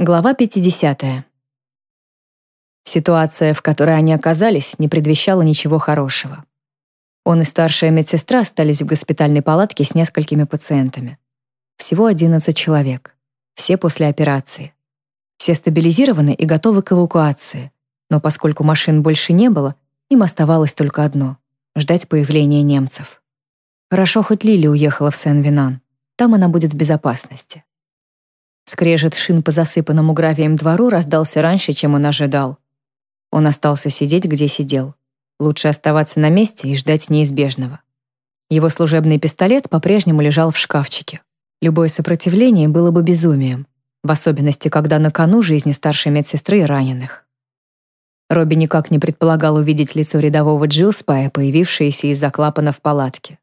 Глава 50. Ситуация, в которой они оказались, не предвещала ничего хорошего. Он и старшая медсестра остались в госпитальной палатке с несколькими пациентами. Всего 11 человек. Все после операции. Все стабилизированы и готовы к эвакуации. Но поскольку машин больше не было, им оставалось только одно — ждать появления немцев. Хорошо, хоть Лили уехала в Сен-Винан. Там она будет в безопасности. Скрежет шин по засыпанному гравием двору раздался раньше, чем он ожидал. Он остался сидеть, где сидел. Лучше оставаться на месте и ждать неизбежного. Его служебный пистолет по-прежнему лежал в шкафчике. Любое сопротивление было бы безумием, в особенности, когда на кону жизни старшей медсестры раненых. Робби никак не предполагал увидеть лицо рядового Джилспая, появившееся из-за клапана в палатке.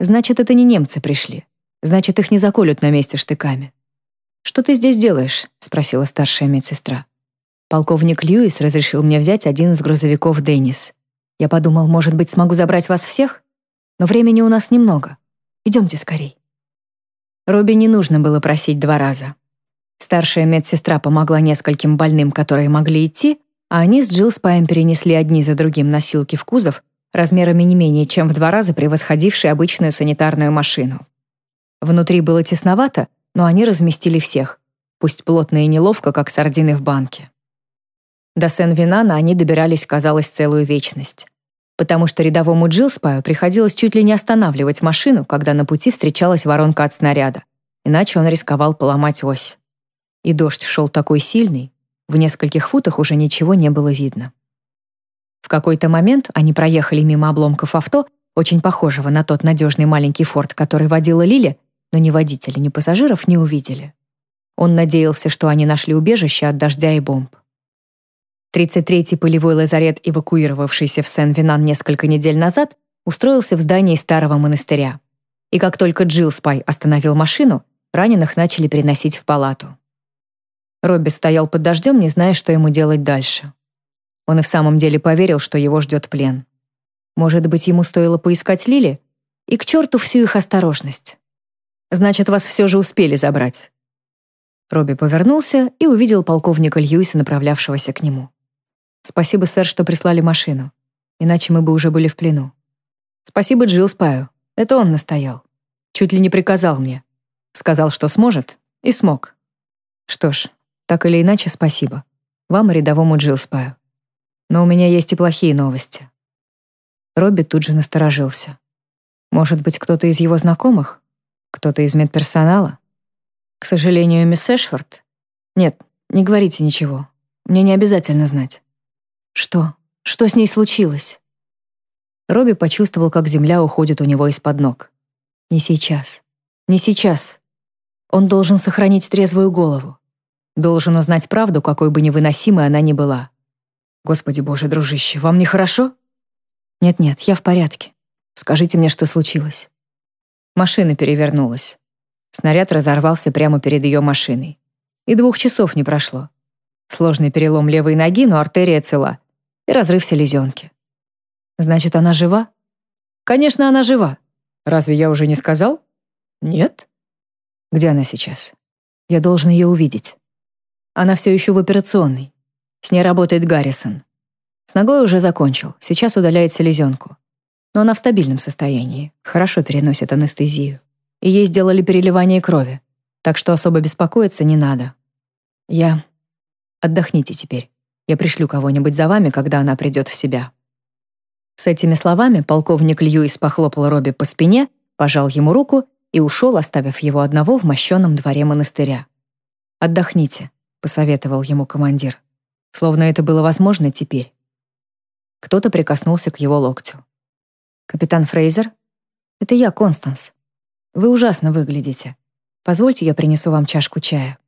Значит, это не немцы пришли. Значит, их не заколют на месте штыками. «Что ты здесь делаешь?» — спросила старшая медсестра. «Полковник Льюис разрешил мне взять один из грузовиков «Деннис». Я подумал, может быть, смогу забрать вас всех? Но времени у нас немного. Идемте скорей». Робби не нужно было просить два раза. Старшая медсестра помогла нескольким больным, которые могли идти, а они с Джилл Спаем перенесли одни за другим носилки в кузов, размерами не менее чем в два раза превосходившие обычную санитарную машину. Внутри было тесновато, но они разместили всех, пусть плотно и неловко, как сардины в банке. До Сен-Винана они добирались, казалось, целую вечность. Потому что рядовому Джилспаю приходилось чуть ли не останавливать машину, когда на пути встречалась воронка от снаряда, иначе он рисковал поломать ось. И дождь шел такой сильный, в нескольких футах уже ничего не было видно. В какой-то момент они проехали мимо обломков авто, очень похожего на тот надежный маленький форт, который водила Лили, но ни водителя, ни пассажиров не увидели. Он надеялся, что они нашли убежище от дождя и бомб. 33-й полевой лазарет, эвакуировавшийся в Сен-Винан несколько недель назад, устроился в здании старого монастыря. И как только Джилл Спай остановил машину, раненых начали переносить в палату. Робби стоял под дождем, не зная, что ему делать дальше. Он и в самом деле поверил, что его ждет плен. Может быть, ему стоило поискать Лили? И к черту всю их осторожность. Значит, вас все же успели забрать». Робби повернулся и увидел полковника Льюиса, направлявшегося к нему. «Спасибо, сэр, что прислали машину. Иначе мы бы уже были в плену. Спасибо Джилл Спаю. Это он настоял. Чуть ли не приказал мне. Сказал, что сможет, и смог. Что ж, так или иначе, спасибо. Вам и рядовому Джилл Спаю. Но у меня есть и плохие новости». Робби тут же насторожился. «Может быть, кто-то из его знакомых?» Кто-то из медперсонала? К сожалению, мисс Эшфорд? Нет, не говорите ничего. Мне не обязательно знать. Что? Что с ней случилось? Робби почувствовал, как земля уходит у него из-под ног. Не сейчас. Не сейчас. Он должен сохранить трезвую голову. Должен узнать правду, какой бы невыносимой она ни была. Господи боже, дружище, вам нехорошо? Нет-нет, я в порядке. Скажите мне, что случилось. Машина перевернулась. Снаряд разорвался прямо перед ее машиной. И двух часов не прошло. Сложный перелом левой ноги, но артерия цела. И разрыв селезенки. Значит, она жива? Конечно, она жива. Разве я уже не сказал? Нет. Где она сейчас? Я должен ее увидеть. Она все еще в операционной. С ней работает Гаррисон. С ногой уже закончил. Сейчас удаляет селезенку но она в стабильном состоянии, хорошо переносит анестезию. И ей сделали переливание крови, так что особо беспокоиться не надо. Я... Отдохните теперь. Я пришлю кого-нибудь за вами, когда она придет в себя». С этими словами полковник Льюис похлопал Робби по спине, пожал ему руку и ушел, оставив его одного в мощенном дворе монастыря. «Отдохните», — посоветовал ему командир. Словно это было возможно теперь. Кто-то прикоснулся к его локтю. «Капитан Фрейзер?» «Это я, Констанс. Вы ужасно выглядите. Позвольте, я принесу вам чашку чая».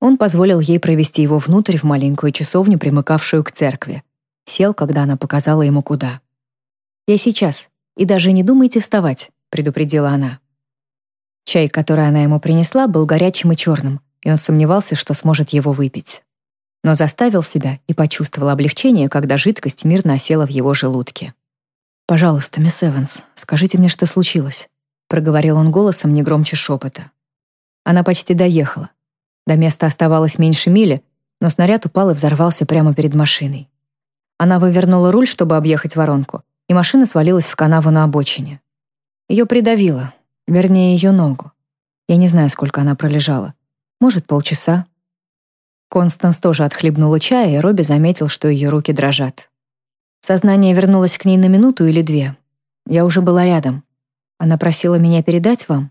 Он позволил ей провести его внутрь в маленькую часовню, примыкавшую к церкви. Сел, когда она показала ему куда. «Я сейчас. И даже не думайте вставать», — предупредила она. Чай, который она ему принесла, был горячим и черным, и он сомневался, что сможет его выпить. Но заставил себя и почувствовал облегчение, когда жидкость мирно осела в его желудке. «Пожалуйста, мисс Эванс, скажите мне, что случилось», проговорил он голосом не громче шепота. Она почти доехала. До места оставалось меньше мили, но снаряд упал и взорвался прямо перед машиной. Она вывернула руль, чтобы объехать воронку, и машина свалилась в канаву на обочине. Ее придавило, вернее, ее ногу. Я не знаю, сколько она пролежала. Может, полчаса. Констанс тоже отхлебнула чая, и Робби заметил, что ее руки дрожат. Сознание вернулось к ней на минуту или две. Я уже была рядом. Она просила меня передать вам.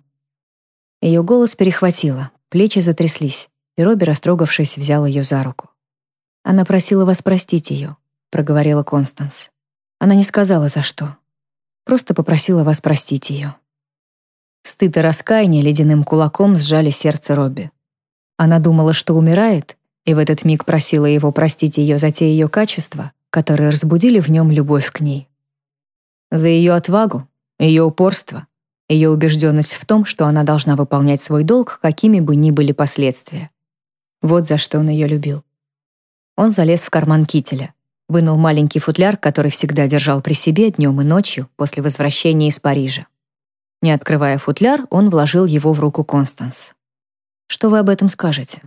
Ее голос перехватило, плечи затряслись, и Робби, растрогавшись, взял ее за руку. Она просила вас простить ее, проговорила Констанс. Она не сказала за что. Просто попросила вас простить ее. Стыд и раскаяние ледяным кулаком сжали сердце Робби. Она думала, что умирает, и в этот миг просила его простить ее за те ее качества, которые разбудили в нем любовь к ней. За ее отвагу, ее упорство, ее убежденность в том, что она должна выполнять свой долг, какими бы ни были последствия. Вот за что он ее любил. Он залез в карман кителя, вынул маленький футляр, который всегда держал при себе днем и ночью после возвращения из Парижа. Не открывая футляр, он вложил его в руку Констанс. «Что вы об этом скажете?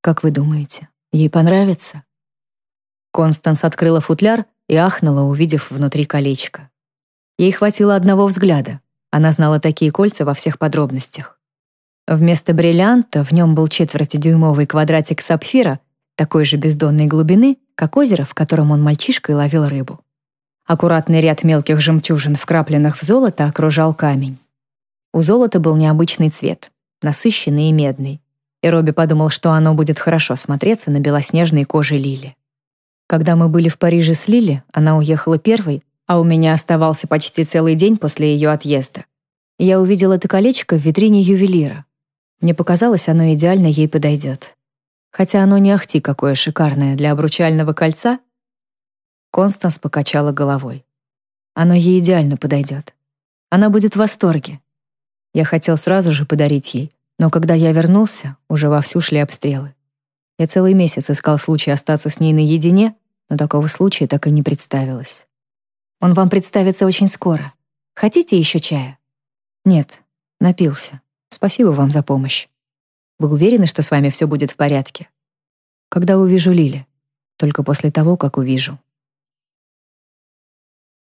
Как вы думаете, ей понравится?» Констанс открыла футляр и ахнула, увидев внутри колечко. Ей хватило одного взгляда. Она знала такие кольца во всех подробностях. Вместо бриллианта в нем был четвертидюймовый квадратик сапфира такой же бездонной глубины, как озеро, в котором он мальчишкой ловил рыбу. Аккуратный ряд мелких жемчужин, вкрапленных в золото, окружал камень. У золота был необычный цвет, насыщенный и медный, и Робби подумал, что оно будет хорошо смотреться на белоснежной коже Лили. Когда мы были в Париже с Лили, она уехала первой, а у меня оставался почти целый день после ее отъезда. я увидел это колечко в витрине ювелира. Мне показалось, оно идеально ей подойдет. Хотя оно не ахти какое шикарное для обручального кольца. Констанс покачала головой. Оно ей идеально подойдет. Она будет в восторге. Я хотел сразу же подарить ей, но когда я вернулся, уже вовсю шли обстрелы. Я целый месяц искал случай остаться с ней наедине, но такого случая так и не представилось. Он вам представится очень скоро. Хотите еще чая? Нет, напился. Спасибо вам за помощь. Вы уверены, что с вами все будет в порядке? Когда увижу Лили? Только после того, как увижу.